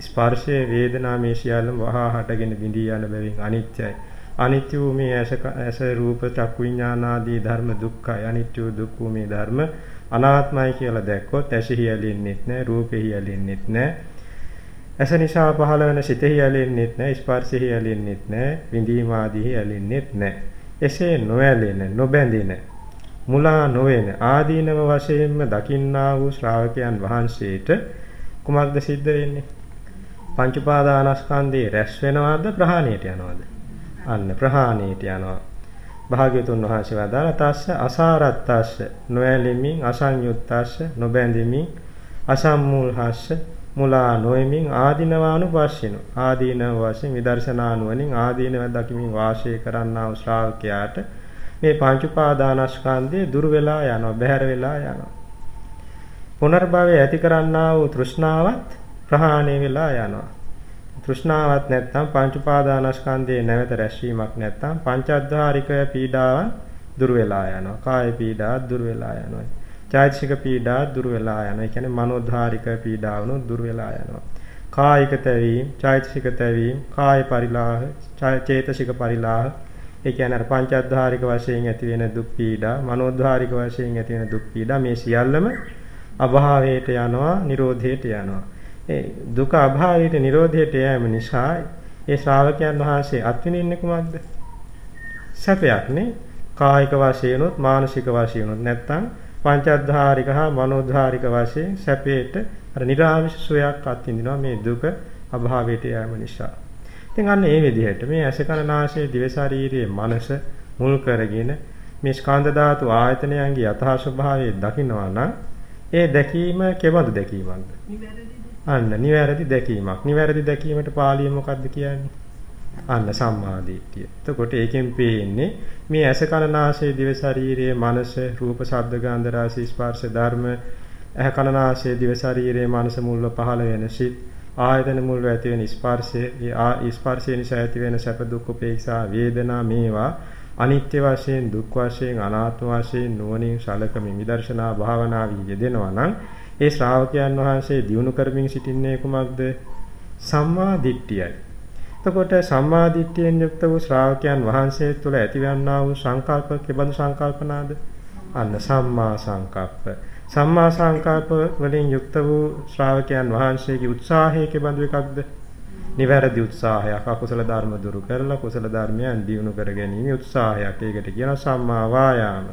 ස්පර්ශය වේදනා මේ සියල්ලම වහා හටගෙන බිඳී යන බැවින් අනිත්‍යයි. අනිත්‍ය වූ මේ ඇස ඇස රූප චක්කු විඥාන ආදී ධර්ම දුක්ඛයි. අනිත්‍ය දුක්ඛ මේ ධර්ම අනාත්මයි කියලා දැක්කොත් ඇසෙහි ඇලෙන්නෙත් නැහැ රූපෙහි ඇලෙන්නෙත් නැහැ ඇස නිසා පහළ වෙන සිතෙහි ඇලෙන්නෙත් නැහැ ස්පර්ශෙහි ඇලෙන්නෙත් නැහැ විඳීම ආදීහි ඇලෙන්නෙත් නැහැ එසේ නොඇලෙන නොබැඳෙන මුලා නොවන ආදීනව වශයෙන්ම දකින්නා වූ ශ්‍රාවකයන් වහන්සේට කුමක්ද සිද්ධ වෙන්නේ? පංච උපාදානස්කන්ධේ රැස් වෙනවද ප්‍රහාණයට යනවද? අන්න ප්‍රහාණයට යනවා. භාග්‍යතුන් වහන්සේ වදාළ තස්ස අසාරත්තස්ස නොඇලෙමින් අසංයුත්තස්ස නොබැඳෙමින් අසම්මූලහස්ස මුලා නොෙමින් ආදීනවානුපස්සිනු ආදීනව වශයෙන් විදර්ශනා නුවණින් ආදීනව දකිමින් වාසය කරන්නා වූ ශ්‍රාවකයාට මේ පංච උපාදානස්කන්ධය දුර වෙලා යනවා බැහැර වෙලා යනවා. පුනර්භවය ඇති කරන්නා වූ තෘෂ්ණාවත් ප්‍රහාණය වෙලා යනවා. තෘෂ්ණාවක් නැත්නම් පංච උපාදානස්කන්ධයේ නැවත රැස්වීමක් නැත්නම් පංචඅද්ධාරික පීඩාවන් දුර වෙලා යනවා. කාය පීඩා දුර වෙලා යනවා. චෛතසික පීඩා දුර වෙලා යනවා ඒ කියන්නේ මනෝධාරික පීඩාවනු දුර වෙලා යනවා කායික තැවීම චෛතසික තැවීම කාය පරිලාහ චේතසික පරිලාහ ඒ කියන්නේ අර පංචඅද්ධාරික වශයෙන් ඇති වෙන දුක් පීඩා, මනෝද්ධාරික වශයෙන් ඇති වෙන දුක් පීඩා මේ සියල්ලම අභාවයට යනවා, නිරෝධයට යනවා. ඒ දුක අභාවයට නිරෝධයට යෑම නිසා ඒ ශ්‍රාවකයන් වහන්සේ අත්විඳින්නේ කුමක්ද? සැපයක් නේ. කායික වශයෙන් උත් මානසික වශයෙන් උත් නැත්තම් පංචඅද්ධාරික හා මනෝද්ධාරික වශයෙන් සැපේට අර නිර්ආමිෂ සුවයක් අත්විඳිනවා මේ දුක අභාවයට යෑම නිසා. ඉතින් අන්න ඒ විදිහට මේ ඇස කන නාසය දිව ශරීරයේ මනස මුල් කරගෙන මේ ස්කන්ධ ධාතු ආයතනයන්ගේ යථා ස්වභාවය දකිනවා නම් ඒ දැකීම කෙබඳු දැකීමක්ද? අන්න නිවැරදි දැකීමක්. නිවැරදි දැකීමට පාළිය මොකක්ද කියන්නේ? අන්න සම්මාදිට්ඨිය. එතකොට ඒකෙන් පේන්නේ මේ ඇස කන නාසය දිව ශරීරයේ මනස රූප ශබ්ද ගන්ධ රස ස්පර්ශ ධර්ම ඇහ කන නාසය දිව ශරීරයේ මනස මුල්ව පහළ වෙන සිත් ආයතන මුල් ඇති වෙන ස්පර්ශය ඒ ස්පර්ශය නිසා ඇති වෙන සැප දුක් උපේක්ෂා වේදනා මේවා අනිත්‍ය වශයෙන් දුක් වශයෙන් අනාත්ම වශයෙන් නුවණින් සලකමින් විදර්ශනා භාවනාවේ යෙදෙනවා නම් ඒ ශ්‍රාවකයන් වහන්සේ දිනු කරමින් සිටින්නේ කුමක්ද සම්මා දිට්ඨියයි. එතකොට සම්මා දිට්ඨියෙන් යුක්ත වූ ශ්‍රාවකයන් වහන්සේ තුළ ඇතිවන්නා වූ සංකල්ප කෙබඳු සංකල්පනාද? අන්න සම්මා සංකප්ප. සම්මා සංකල්ප වලින් යුක්ත වූ ශ්‍රාවකයන් වහන්සේගේ උත්සාහය කෙබඳු එකක්ද? නිවැරදි උත්සාහයක් අකුසල ධර්ම දුරු කරලා කුසල ධර්මයන් දියුණු කර ගැනීම උත්සාහයක්. ඒකට කියනවා සම්මා වායාම.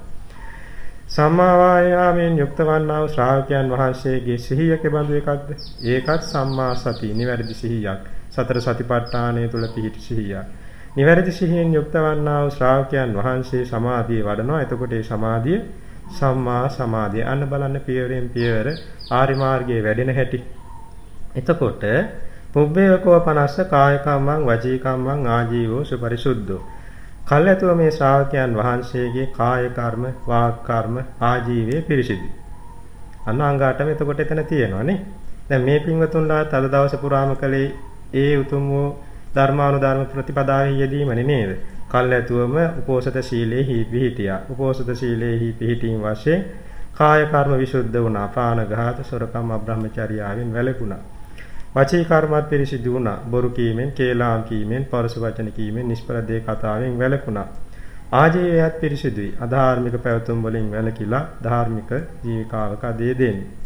සම්මා වායාමයෙන් යුක්ත වන්නා වූ ශ්‍රාවකයන් වහන්සේගේ සිහිය කෙබඳු එකක්ද? ඒකත් සම්මා සති නිවැරදි සිහියක්. සතර සතිපට්ඨානය තුල පිහිටි සිහියක්. නිවැරදි සිහියෙන් යුක්ත වන්නා වූ ශ්‍රාවකයන් වහන්සේ සමාධිය වඩනවා. එතකොට ඒ සමාධිය සම්මා සමාධිය. අන්න බලන්න පියවරෙන් පියවර ආරි මාර්ගයේ වැඩෙන හැටි. එතකොට පුබ්බේවකව 50 කාය කම්මං වචී කම්මං ආජීවෝ සුපරිසුද්ධෝ. කල්ැතුව මේ ශ්‍රාවකයන් වහන්සේගේ කාය කර්ම, වාක් කර්ම, ආජීවයේ පිරිසිදුයි. අන්න අංගාටම එතකොට එතන තියෙනවානේ. දැන් මේ පින්වතුන්ලා තද දවස පුරාම කලේ ඒ උතුම් වූ ධර්මානුධර්ම ප්‍රතිපදාවේ යෙදීමනේ නේද? කල්ැතුවම උපෝසත ශීලයේ පිහිටියා. උපෝසත ශීලයේ පිහිටීම වශයෙන් කාය කර්ම විසුද්ධ වුණා. ප්‍රාණඝාත, සොරකම්, අබ්‍රහ්මචර්යාවෙන් වැළකුණා. වචී කර්මත් පිරිසිදු වුණා. බොරු කීමෙන්, කේලාම් කීමෙන්, පරස වචන කීමෙන්, නිෂ්පරදේ කතාවෙන් වැළකුණා. ආජීවයත් පිරිසිදුයි. අධාර්මික පැවතුම් වලින් වැළකීලා ධාර්මික ජීවිකාවක දේ දෙන්නේ.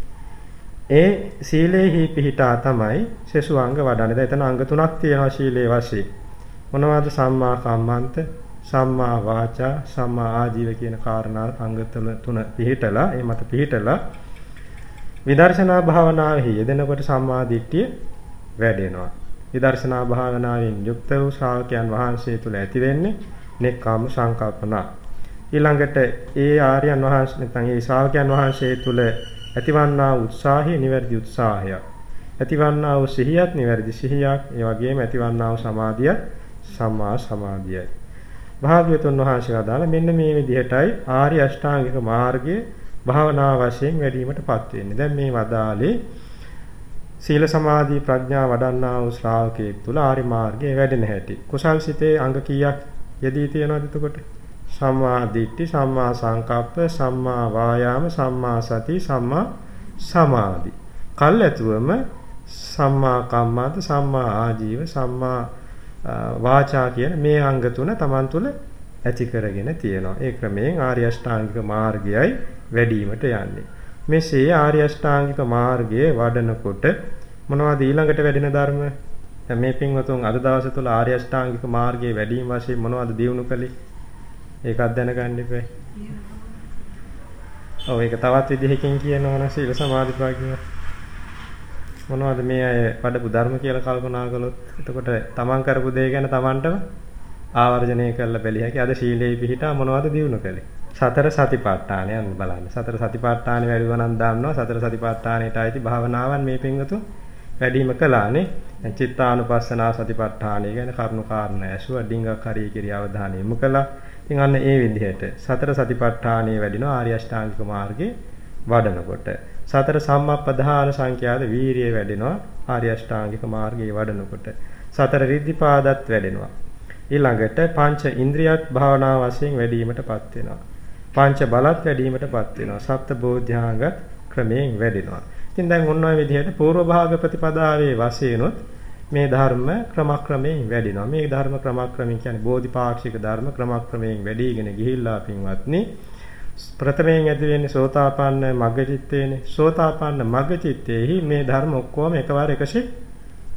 ඒ සීලේහි පිහිටා තමයි සෙසු අංග වඩන්නේ. දැන් එතන අංග තුනක් තියෙනවා සීලේ වශයෙන්. මොනවද සම්මා කම්මන්ත සම්මා වාචා සම්මා ආජීව කියන කාරණා අංග තුන පිළිහිටලා ඒ මත පිළිහිටලා විදර්ශනා භාවනාවෙහි යෙදෙනකොට සම්මා දිට්ඨිය වැඩෙනවා. විදර්ශනා භාවනාවෙන් යුක්ත වූ ශ්‍රාවකයන් වහන්සේ තුල ඇති වෙන්නේ නෙක්ඛම් සංකල්පනා. ඊළඟට ඒ ආර්යයන් වහන්සේ නැත්නම් ඒ ශ්‍රාවකයන් වහන්සේ තුල ඇතිවන්නා උත්සාහය නිවැරදි උත්සාහයක්. ඇතිවන්නා වූ සිහියත් නිවැරදි සිහියක්. ඒ වගේම ඇතිවන්නා වූ සමාධිය සම්මා සමාධියයි. භාග්‍යවතුන් වහන්සේ වදාළ මෙන්න මේ විදිහටයි ආර්ය අෂ්ටාංගික මාර්ගයේ භාවනා වශයෙන් වැඩිවීමටපත් වෙන්නේ. දැන් මේ වදාලේ සීල සමාධි ප්‍රඥා වඩන්නා වූ ශ්‍රාවකයෙක් තුල ආරි මාර්ගයේ වැඩෙන හැටි. කුසල් සිතේ අංග කීයක් යෙදී තියෙනවද එතකොට? සම්මා දිට්ඨි, සම්මා සංකප්ප, සම්මා වායාම, සම්මා සති, සම්මා සමාධි. කල්ැතුවම සම්මා කම්මන්ත, සම්මා ආජීව, සම්මා වාචා කියන මේ අංග තුන Taman තුල ඇති කරගෙන තියෙනවා. ඒ ක්‍රමයෙන් ආර්ය අෂ්ටාංගික මාර්ගයයි වැඩිවීමට යන්නේ. මෙසේ ආර්ය අෂ්ටාංගික මාර්ගයේ වඩනකොට මොනවද ඊළඟට වැඩෙන ධර්ම? දැන් මේ පින්වතුන් අද දවස තුල ආර්ය අෂ්ටාංගික මාර්ගයේ වැඩිම වශයෙන් මොනවද දියුණු කළේ? ඒකත් දැනගන්න ඉපේ. ඔව් ඒක තවත් විදිහකින් කියනවා නම් සීල සමාධි ප්‍රඥා මොනවද මේ අය වඩපු ධර්ම කියලා කල්පනා කළොත් එතකොට තමන් කරපු දේ ගැන තමන්ටම ආවර්ජනය කරලා බැලිය හැකි. අද ශීලයේ පිහිටා මොනවද දිනු කළේ? සතර සතිපට්ඨානය යන්න බලන්න. සතර සතිපට්ඨානෙ වැඩිව නම් දන්නවා. සතර සතිපට්ඨානෙට අයිති භාවනාවන් මේ පින්වතු වැඩිම කළානේ. චිත්තානුපස්සනා සතිපට්ඨානය ගැන කරුණු කාරණා ඇසුවා. ඩිංගක් හරිය කිරිය අවධානය යොමු කළා. ඉතින් අන්න ඒ විදිහට සතර සතිපට්ඨානයේ වැඩිනවා ආර්ය අෂ්ටාංගික මාර්ගේ වඩනකොට. සතර සම්මප්පදාන සංඛ්‍යාත වීරිය වැඩෙනවා ආර්ය අෂ්ටාංගික මාර්ගයේ වඩනකොට. සතර රිද්ධිපාදත් වැඩෙනවා. ඊළඟට පංච ඉන්ද්‍රියත් භාවනා වශයෙන් වැඩිවීමටපත් වෙනවා. පංච බලත් වැඩිවීමටපත් වෙනවා. සප්ත බෝධ්‍යාංගත් ක්‍රමයෙන් වැඩෙනවා. ඉතින් දැන් ඔන්න ඔය විදිහට పూర్ව භාග ප්‍රතිපදාවේ වශයෙන්ොත් මේ ධර්ම ක්‍රමක්‍රමයෙන් වැඩිනවා. මේ ධර්ම ක්‍රමක්‍රමයෙන් කියන්නේ බෝධිපාක්ෂික ධර්ම ක්‍රමක්‍රමයෙන් වැඩිගෙන ගිහිල්ලා පින්වත්නි ප්‍රථමයෙන් ඇති වෙන්නේ සෝතාපන්න මග්ගචිත්තේනේ. සෝතාපන්න මග්ගචිත්තේහි මේ ධර්ම ඔක්කොම එකවර එකසේ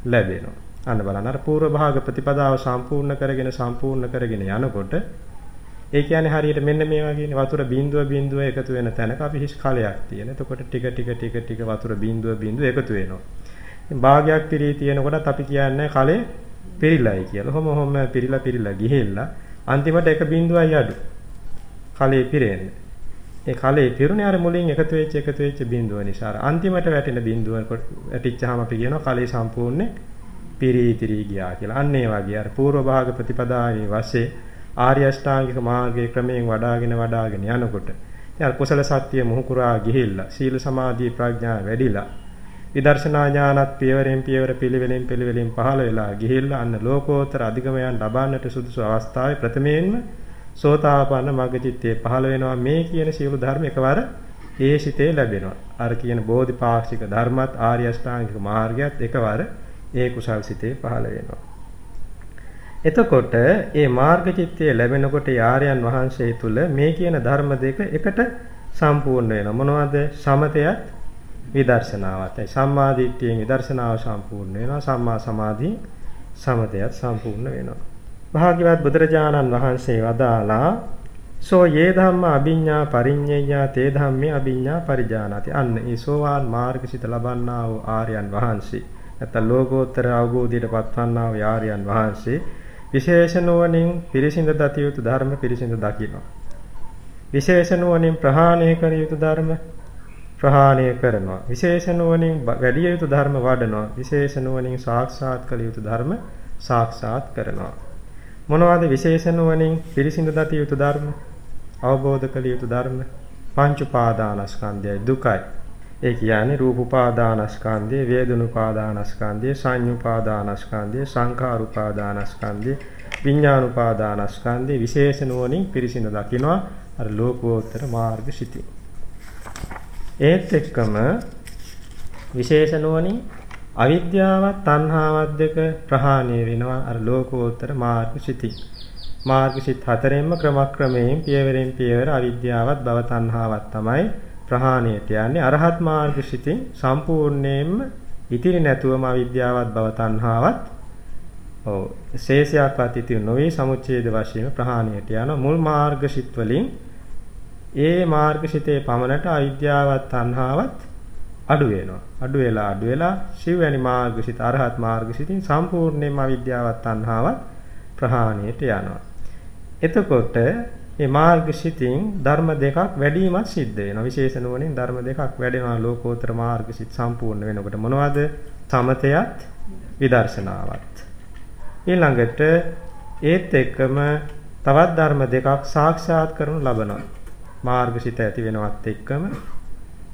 ලැබෙනවා. අන්න බලන්න අර పూర్ව භාග ප්‍රතිපදාව සම්පූර්ණ කරගෙන සම්පූර්ණ කරගෙන යනකොට ඒ කියන්නේ හරියට මෙන්න මේ වගේනේ වතුර බිඳුව බිඳුව එකතු වෙන තැනක අපි හිස් කලයක් තියෙන. එතකොට ටික ටික ටික ටික වතුර බිඳුව බිඳුව එකතු වෙනවා. ඉතින් භාගයක් පිරී තියෙනකොටත් අපි කියන්නේ කලේ පිරිලයි කියලා. කොහොම කොහොම පිරිලා පිරිලා ගිහිල්ලා අන්තිමට එක බිඳුවයි අඩු. කලේ පිරෙන්නේ. ඒ කලේ පිරුණේ අර මුලින් එකතු වෙච්ච එකතු වෙච්ච බිඳුව නිසා. අන්තිමට වැටෙන බිඳුව වැටිච්චාම අපි කියනවා කලේ සම්පූර්ණ පිරී තිරී ගියා කියලා. අන්න ඒ වගේ අර పూర్ව භාග ප්‍රතිපදාවේ වශයෙන් ආර්ය අෂ්ටාංගික මාර්ගයේ ක්‍රමයෙන් වඩාගෙන වඩාගෙන යනකොට ඉතින් කුසල සත්‍ය මුහුකුරා ගිහිල්ලා සීල සමාධි ප්‍රඥා වැඩිලා විදර්ශනා ඥානත් පියවරෙන් පියවර පිළිවෙලින් පිළිවෙලින් පහළ වෙලා ගිහිල්ලා අන්න ලෝකෝත්තර අධිගමයන් ලබන්නට සුදුසු අවස්ථාවේ ප්‍රථමයෙන්ම සෝතාපන්න මග්ගචිත්තේ පහළ වෙනවා මේ කියන සියලු ධර්ම එකවර ඒ සිතේ ලැබෙනවා අර කියන බෝධිපාක්ෂික ධර්මත් ආර්ය අෂ්ටාංගික මාර්ගයත් එකවර ඒ කුසල් සිතේ පහළ වෙනවා එතකොට මේ මාර්ගචිත්තය ලැබෙනකොට යාරයන් වහන්සේ තුල මේ කියන ධර්ම දෙක එකට සම්පූර්ණ වෙනවා. මොනවද? සමතයත් විදර්ශනාවත්. ඒ සම්මා දිට්ඨියෙන් විදර්ශනාව සම්පූර්ණ වෙනවා. සම්මා සමාධි සමතයත් සම්පූර්ණ වෙනවා. භාග්‍යවත් බුදුරජාණන් වහන්සේ වදාලා සෝ යේ ධම්ම අභිඤ්ඤා පරිඤ්ඤය තේ ධම්මේ අභිඤ්ඤා පරිජානාති. අන්න ඒ සෝවාන් මාර්ගසිත ලබන්නා වූ ආර්යයන් වහන්සේ නැත්නම් ලෝකෝත්තර අවබෝධයට පත්වන්නා වූ ආර්යයන් වහන්සේ විශේෂ නුවණින් පිරිසිඳ දතිය යුතු ධර්ම පිරිසිඳ දකිනවා. විශේෂ නුවණින් ප්‍රහාණය කර යුතු ධර්ම ප්‍රහාණය කරනවා. විශේෂ නුවණින් වැඩි යුතු ධර්ම වඩනවා. විශේෂ නුවණින් සාක්ෂාත් කළ යුතු ධර්ම සාක්ෂාත් කරනවා. මොනවද විශේෂ නුවණින් පිරිසිඳ දතිය යුතු ධර්ම? අවබෝධ කළ යුතු ධර්ම පංච උපාදානස්කන්ධයයි දුකයි. ඒ කියන්නේ රූප උපාදානස්කන්ධය, වේදන උපාදානස්කන්ධය, සංඤ්ඤ උපාදානස්කන්ධය, සංඛාර උපාදානස්කන්ධය, විඥාන උපාදානස්කන්ධය විශේෂ නුවණින් පිරිසිඳ දකිනවා අර ලෝකෝත්තර මාර්ග සිටි. ඒත් එක්කම විශේෂ නුවණින් අවිද්‍යාවත් තණ්හාවත් දෙක ප්‍රහාණය වෙනවා අර ලෝකෝත්තර මාර්ග සිටි. මාර්ගසිත හතරෙන්ම ක්‍රමක්‍රමයෙන් පියවරෙන් පියවර අවිද්‍යාවත් භව තණ්හාවත් තමයි ප්‍රහාණයට යන්නේ අරහත් මාර්ග සිතින් සම්පූර්ණයෙන්ම ඉතිරි නැතුවම අවිද්‍යාවත් භව තණ්හාවත් ඔව් ශේෂයක්වත් ඉතිරි නොවේ සමුච්ඡේද වශයෙන් ප්‍රහාණයට යන මුල් මාර්ගසිත වලින් ඒ මාර්ගසිතේ පමණට අවිද්‍යාවත් තණ්හාවත් අඩු වෙනවා. අඩු වෙලා අඩු වෙලා සිව්වැනි මාර්ගසිත අරහත් මාර්ගසිතින් සම්පූර්ණයෙන්ම අවිද්‍යාවත් තණ්හාවත් ප්‍රහාණයට යනවා. එතකොට මේ මාර්ගසිතින් ධර්ම දෙකක් වැඩිමත් සිද්ධ වෙනවා. විශේෂ නුවණින් ධර්ම දෙකක් වැඩෙනවා ලෝකෝත්තර මාර්ගසිත සම්පූර්ණ වෙනකොට මොනවද? සමතයත් විදර්ශනාවත්. ඊළඟට ඒත් එක්කම තවත් ධර්ම දෙකක් සාක්ෂාත් කරනු ලබනවා. මාර්ගසිත ඇති වෙනවත් එක්කම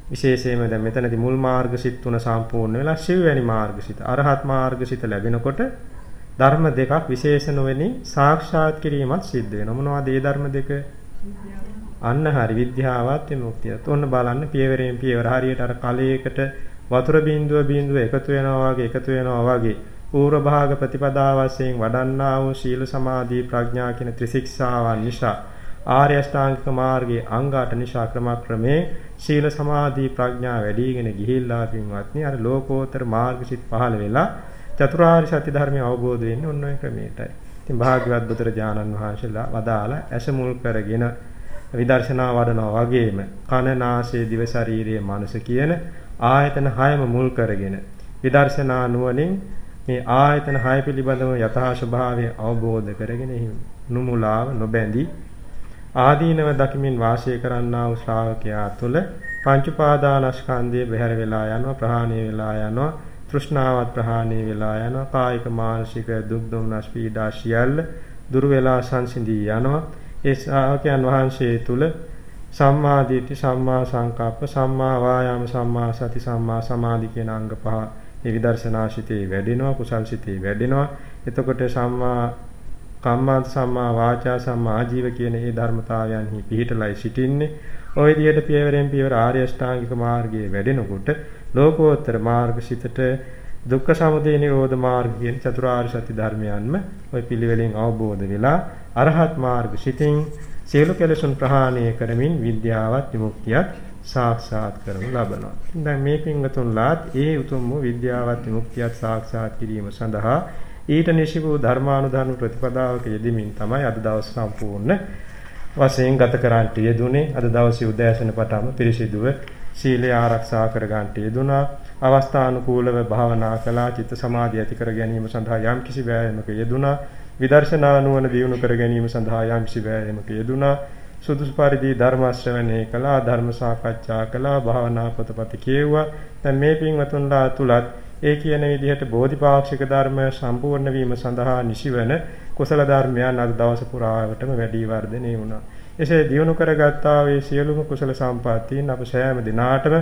විශේෂයෙන්ම දැන් මෙතනදී මුල් මාර්ගසිත තුන සම්පූර්ණ වෙලා ශිව්වැනි මාර්ගසිත අරහත් මාර්ගසිත ලැබෙනකොට ධර්ම දෙකක් විශේෂ නොවෙනි සාක්ෂාත් කිරීමත් සිද්ධ වෙනවා. මොනවද මේ ධර්ම දෙක? අන්න හරි විද්‍යාවත් විමුක්තියත්. ඔන්න බලන්න පියවරෙන් පියවර හරියට අර කලයකට වතුර බිඳුව බිඳුව එකතු වෙනවා වගේ එකතු වෙනවා වගේ පූර්ව භාග ප්‍රතිපදා වශයෙන් වඩන්නා වූ සීල සමාධි ප්‍රඥා කියන ත්‍රිශික්ෂාවන් නිසා ආර්ය අෂ්ටාංගික මාර්ගයේ අංග 8 නිසා ක්‍රමක්‍රමේ සීල සමාධි ප්‍රඥා වැඩිගෙන ගිහිල්ලා පින්වත්නි අර ලෝකෝත්තර මාර්ගසිත පහළ වෙලා චතුරාර්ය සත්‍ය ධර්මය අවබෝධ වෙන්නේ ඔන්න ඔය ක්‍රමයටයි. ඉතින් භාග්‍යවත් බුදුරජාණන් වහන්සේලා වදාලා ඇස මුල් කරගෙන විදර්ශනා වඩනවා වගේම කන නාසය දිව ශරීරය මනස කියන ආයතන හයම මුල් කරගෙන විදර්ශනා නුවණින් මේ ආයතන හය පිළිබඳව යථා ස්වභාවය අවබෝධ කරගෙන නුමුලාව නොබැඳී ආදීනව දකිමින් වාසය කරන්නා වූ ශ්‍රාවකයා තුළ පංච උපාදානස්කන්ධය බැහැර වෙලා යනවා ප්‍රහාණය වෙලා යනවා තෘෂ්ණාවත් ප්‍රහාණය වෙලා යනවා කායික මානසික දුක් දුම්නස් පීඩා සියල්ල දුර වෙලා සංසිඳී යනවා. ඒ ශ්‍රාවකයන් වහන්සේ තුල සම්මා දිට්ඨි සම්මා සංකප්ප සම්මා වායාම සම්මා සති සම්මා සමාධි කියන අංග පහ මේ විදර්ශනාශිතේ වැඩෙනවා කුසල්සිතේ වැඩෙනවා. එතකොට සම්මා කම්මාන්ත සම්මා වාචා සම්මා ආජීව කියන මේ ධර්මතාවයන්හි පිහිටලයි සිටින්නේ ওই විදිහට පියවරෙන් පියවර ආර්ය අෂ්ටාංගික මාර්ගයේ වැඩෙනකොට ලෝකෝත්තර මාර්ගසිතට දුක්ඛ සමුදය නිරෝධ මාර්ග කියන චතුරාර්ය සත්‍ය ධර්මයන්ම ওই පිළිවෙලින් අවබෝධ වෙලා අරහත් මාර්ග සිතින් සියලු කෙලෙසුන් ප්‍රහාණය කරමින් විද්‍යාවත් විමුක්තියත් සාක්ෂාත් කරනු ලබනවා. දැන් මේ පින්වතුන්ලාත් ඒ උතුම් වූ විද්‍යාවත් විමුක්තියත් සාක්ෂාත් කිරීම සඳහා ඊට නිශිබු ධර්මානුධර්ම ප්‍රතිපදාවක යෙදෙමින් තමයි අද දවස් සම්පූර්ණ වශයෙන් ගත කරන්නට යෙදුනේ. අද දවසේ උදෑසන පටන්ම පිරිසිදුව සීලය ආරක්ෂා කර ගන්නට යෙදුනා. අවස්ථානුකූලව භාවනා කළා. චිත්ත සමාධිය ඇති කර ගැනීම සඳහා යම්කිසි වෑයමක යෙදුනා. විදර්ශනා නුවණ දියුණු කර ගැනීම සඳහා යම්කිසි වෑයමක යෙදුනා. සුදුසු පරිදි ධර්ම ශ්‍රවණය කළා ධර්ම සාකච්ඡා කළා භාවනා පොතපත කියුවා දැන් මේ පින්වතුන්ලා තුලත් ඒ කියන විදිහට බෝධිපාක්ෂික ධර්ම සම්පූර්ණ වීම සඳහා නිසිවන කුසල ධර්මයන් අද දවස පුරාවටම වැඩි වර්ධනය වුණා. එසේ දියුණු කරගත්තා වේ සියලුම කුසල සම්පත්තීන් අප සෑම දිනාටම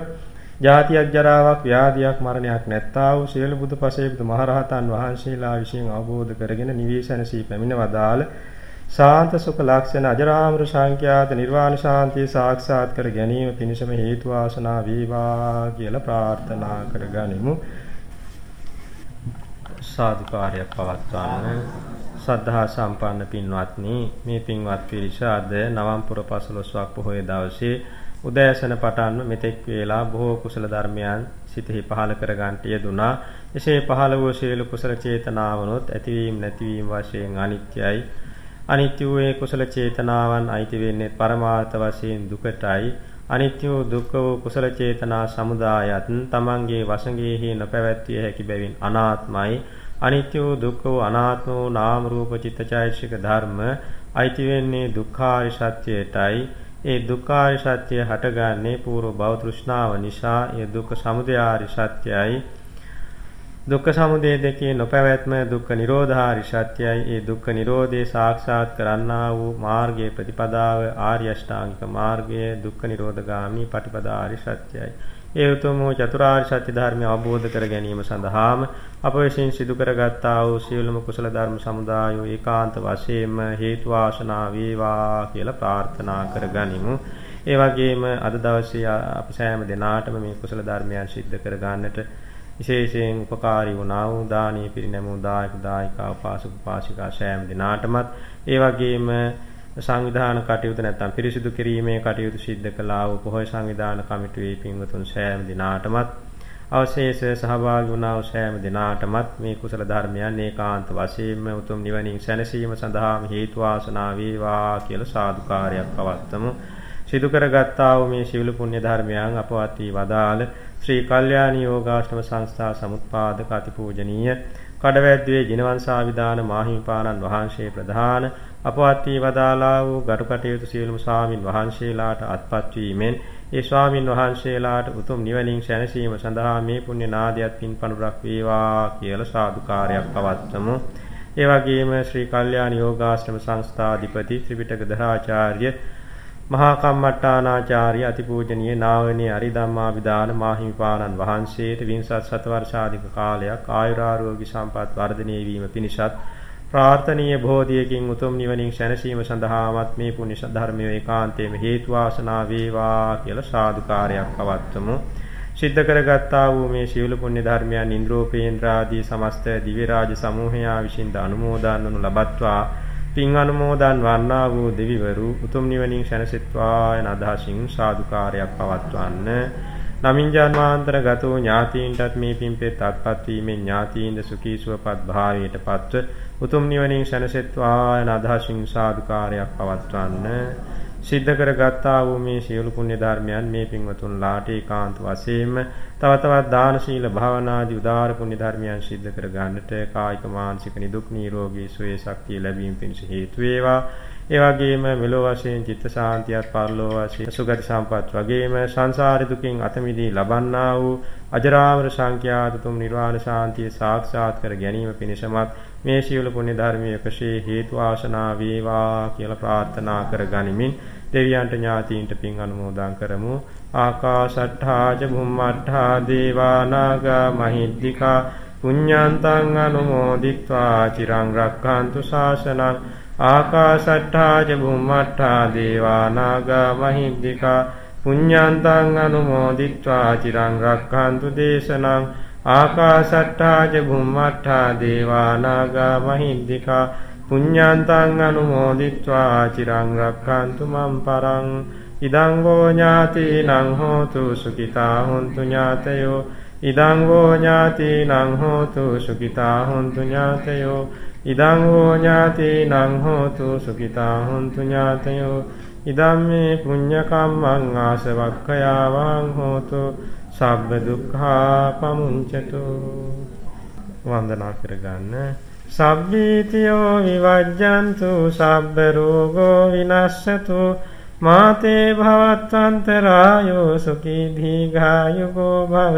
ජාතියක් ජරාවක් ව්‍යාධියක් මරණයක් නැත්තා වූ සියලු බුදුපසේ බුදු මහරහතන් වහන්සේලා විසින් අවබෝධ කරගෙන නිවේශනසී පැමිණ වදාළ සාන්ත සුඛ ලක්ෂණ අජරාමර සංඛ්‍යාත නිර්වාණ ශාන්තිය සාක්ෂාත් කර ගැනීම පිණිසම හේතු වාසනා වේවා කියලා ප්‍රාර්ථනා කරගනිමු. සාදුකාරයක් පවත්වන්න සද්ධා සම්පන්න පින්වත්නි මේ පින්වත් පිරිස අද නවම්පුර පසළොස්වක් පොහොය දවසේ උදෑසන පටන්ම මෙතෙක් වේලා බොහෝ කුසල ධර්මයන් සිතෙහි පහළ කර ගන්නට යෙදුනා. එසේ පහළ වූ සියලු කුසල චේතනාවනොත් ඇතිවීම නැතිවීම වශයෙන් අනිත්‍යයි. අනිත්‍ය වූ කුසල චේතනාවන් අයිති වෙන්නේ පරමාර්ථ වශයෙන් දුකටයි. අනිත්‍ය වූ දුක්ඛ වූ කුසල චේතනා සමුදායත් තමන්ගේ වසඟෙහි නොපැවැත්විය හැකි බැවින් අනාත්මයි. අනිත්‍ය වූ දුක්ඛ වූ අනාත්ම වූ නාම රූප චිත්තචෛතසික ධර්ම අයිති වෙන්නේ දුක්ඛාරි සත්‍යයටයි. ඒ දුක්ඛාරි සත්‍ය හටගන්නේ పూర్ව භව තෘෂ්ණාව නිසා. ඒ දුක්ඛ සමුදයාරි සත්‍යයි. දුක්ඛ සමුදය දෙකේ නොපැවැත්ම දුක්ඛ නිරෝධාරි සත්‍යයි. ඒ දුක්ඛ නිරෝධේ සාක්ෂාත් කරන්නා වූ මාර්ගයේ ප්‍රතිපදාව ආර්ය අෂ්ටාංගික මාර්ගය දුක්ඛ නිරෝධගාමි පටිපදාාරි සත්‍යයි. ඒ උතුම් වූ චතුරාර්ය සත්‍ය ධර්මය අවබෝධ කර ගැනීම සඳහාම අප විසින් සිදු කරගත්තා වූ සියලුම කුසල ධර්ම සමුදාය ඒකාන්ත වශයෙන්ම හේතු වාසනා වේවා කියලා ප්‍රාර්ථනා කරගනිමු. ඒ වගේම අද දවසේ අප සෑම දිනාටම මේ කුසල ධර්මයන් සිද්ධ කර ගන්නට විශේෂයෙන් උපකාරී වුණා වූ දානීය පිරිනැමු දායක දායිකා උපාසක උපාසිකා සෑම දිනාටමත් ඒ වගේම සංවිධාන කටයුතු නැත්නම් පිරිසිදු කිරීමේ කටයුතු සිද්ධ කළා වූ පොහොය සංවිධාන කමිටුවේ පින්වතුන් සෑම දිනාටමත් අවශේෂ සහභාගී වුණා වූ සෑම දිනාටමත් මේ කුසල ධර්මයන් ඒකාන්ත වශයෙන්ම උතුම් නිවනින් සැනසීම සඳහාම හේතු වාසනා වේවා කියලා සාදුකාරයක් පවත්වමු. සිදු කරගත්තා වූ මේ ශිවල පුණ්‍ය ධර්මයන් අපවත් වී වදාළ ශ්‍රී කල්යාණී යෝගාශ්‍රම සංස්ථා සමුත්පාදක අතිපූජනීය කඩවැද්දුවේ ජිනවංශාවිදාන මාහිමිපාණන් වහන්සේ ප්‍රධාන අපවත් වී වදාලා වූ ගරු කටයුතු සියලුම ස්වාමින් වහන්සේලාට අත්පත් වීමෙන් ඒ ස්වාමින් වහන්සේලාට උතුම් නිවනින් සැනසීම සඳහා මේ පුණ්‍ය නාදයක් පින් පනුරක් වේවා කියලා සාදුකාරයක් පවත්වමු. ඒ වගේම ශ්‍රී කල්යාණ යෝගාශ්‍රම සංස්ථාධිපති ත්‍රිපිටක දරාචාර්ය මහා කම්මට්ටානාචාර්ය අතිපූජනීය නාවනේ අරිධම්මාවිදාන මාහිමිපාණන් වහන්සේට වින්සත් සතවර්ෂාධික කාලයක් ආයුරාරෝග්‍ය සම්පත් වර්ධනය වීම පිණිසත් ප්‍රාර්ථනීය බෝධියකින් උතුම් නිවනින් සැනසීම සඳහාමත් මේ පුණ්‍ය ධර්මය ඒකාන්තයෙන්ම හේතු වාසනා වේවා කියලා සාදුකාරයක් පවත්වමු. සිද්ධ කරගත්තා වූ මේ ශීල පුණ්‍ය ධර්මයන් ඉන්ද්‍රෝපේන්ද්‍රාදී සමස්ත දිව්‍ය රාජ සමූහයා විසින් අනුමෝදන් වනු ලබත්වා පින් අනුමෝදන් වන්නා වූ දෙවිවරු උතුම් නිවනින් සැනසෙත්වා යන අදහසින් සාදුකාරයක් පවත්වන්න නමින් ජන්මාන්තර ගතෝ ඥාතීන්ටත් මේ පින්පෙත් අත්පත් වීමෙන් ඥාතීන්ද සුඛී සුවපත් භාවයට පත්ව උතුම් නිවනින් සැනසෙත්වා යන අදහසින් සාදුකාරයක් පවත්වන්න සිද්ධ කරගත්තා වූ මේ සියලු පුණ්‍ය ධර්මයන් මේ පින්වතුන්ලාට ඒකාන්ත වශයෙන්ම තව තවත් දාන සීල භාවනාදී උදාාර පුණ්‍ය ධර්මයන් සිද්ධ කර ගන්නට කායික මානසික නිදුක් නිරෝගී සුවය ශක්තිය ලැබීම පිණිස හේතු වේවා. ඒ වගේම මෙලෝ වශයෙන් චිත්ත ශාන්තියත් පරලෝ වශයෙන් සුගති සම්පත් වගේම සංසාර දුකින් අත මිදී ලබන්නා වූ අජරාමර සංඛ්‍යාත තුම් නිර්වාණ ශාන්තිය සාක්ෂාත් කර ගැනීම පිණිසමත් මේ සියලු පුණ්‍ය ධර්මයේ එකසේ හේතු ආශනා වේවා කියලා ප්‍රාර්ථනා කර ගනිමින් දෙවියන්ට ඥාතීන්ට පින් අනුමෝදන් කරමු. ආකාශට්ඨා ච බුම්මට්ඨා දේවා නාග මහිද්దికා. පුඤ්ඤාන්තං අනුමෝදිත්වා. චිරං රක්ඛන්තු ශාසනං ආකාශට්ඨා ච බුම්මට්ඨා දේවා නාග මහිද්దికා පුඤ්ඤාන්තං අනුමෝදිත්වා චිරං රක්ඛන්තු දේශනං ආකාශට්ඨා ච බුම්මට්ඨා දේවා නාග මහිද්దికා පුඤ්ඤාන්තං අනුමෝදිත්වා චිරං රක්ඛන්තු මම් පරං ඉදං ගෝ ඥාතිනං හෝතු සුඛිතා හොන්තු ඥාතයෝ ඉදං ගෝ ඥාතිනං හෝතු සුඛිතා හොන්තු ඥාතයෝ ඉදං හෝ ඥාතීනං හෝතු සුඛිතා හොන්තු ඥාතයෝ ඉදම් මේ පුඤ්ඤ කම්මං ආසවක්ඛයාවං හෝතු සබ්බ දුක්ඛා පමුංචතු වන්දනා කරගන්න. සබ්බීතියෝ විවජ්ජන්තු සබ්බ රෝගෝ විනස්සතු මාතේ භවත්තන්තරායෝ සුඛී දීඝායුකෝ භව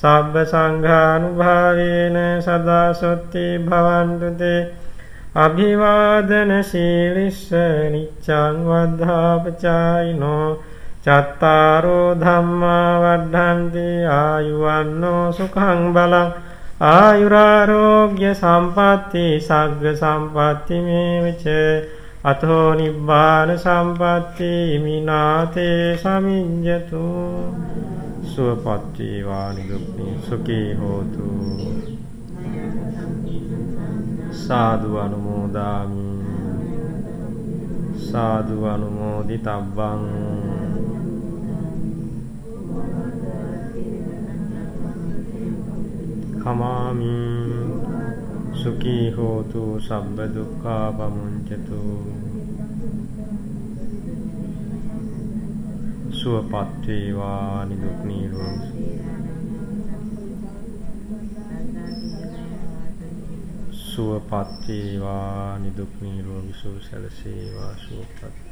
සබ්බ සංඝානුභාවේන සදා සොත්ති භවන්තු තේ අභිවාදන සීලිස්ස නිච්ඡං වද්ධාපචායිනෝ චත්තාරෝ ධම්මා වද්ධන්ති ආයුවන්නෝ සුඛං බලං ආයුරාරෝග්‍ය සම්පatti සග්ග සම්පatti මේවච අතෝ නිබ්බාන සම්පatti මිනාතේ සමිඤ්ඤතු සුවපත් වේවා නිදුක්නි සුඛී හෝතු। සාදු අනුමෝදාමි। සාදු අනුමෝදිතබ්බං। කමාමි। සුඛී හෝතු සබ්බ දුක්ඛා පමුඤ්චතු සුවපත් වේවා නිදුක් නිරෝගී සුවපත් වේවා නිදුක් නිරෝගී සුව සැලසේවා සුවපත්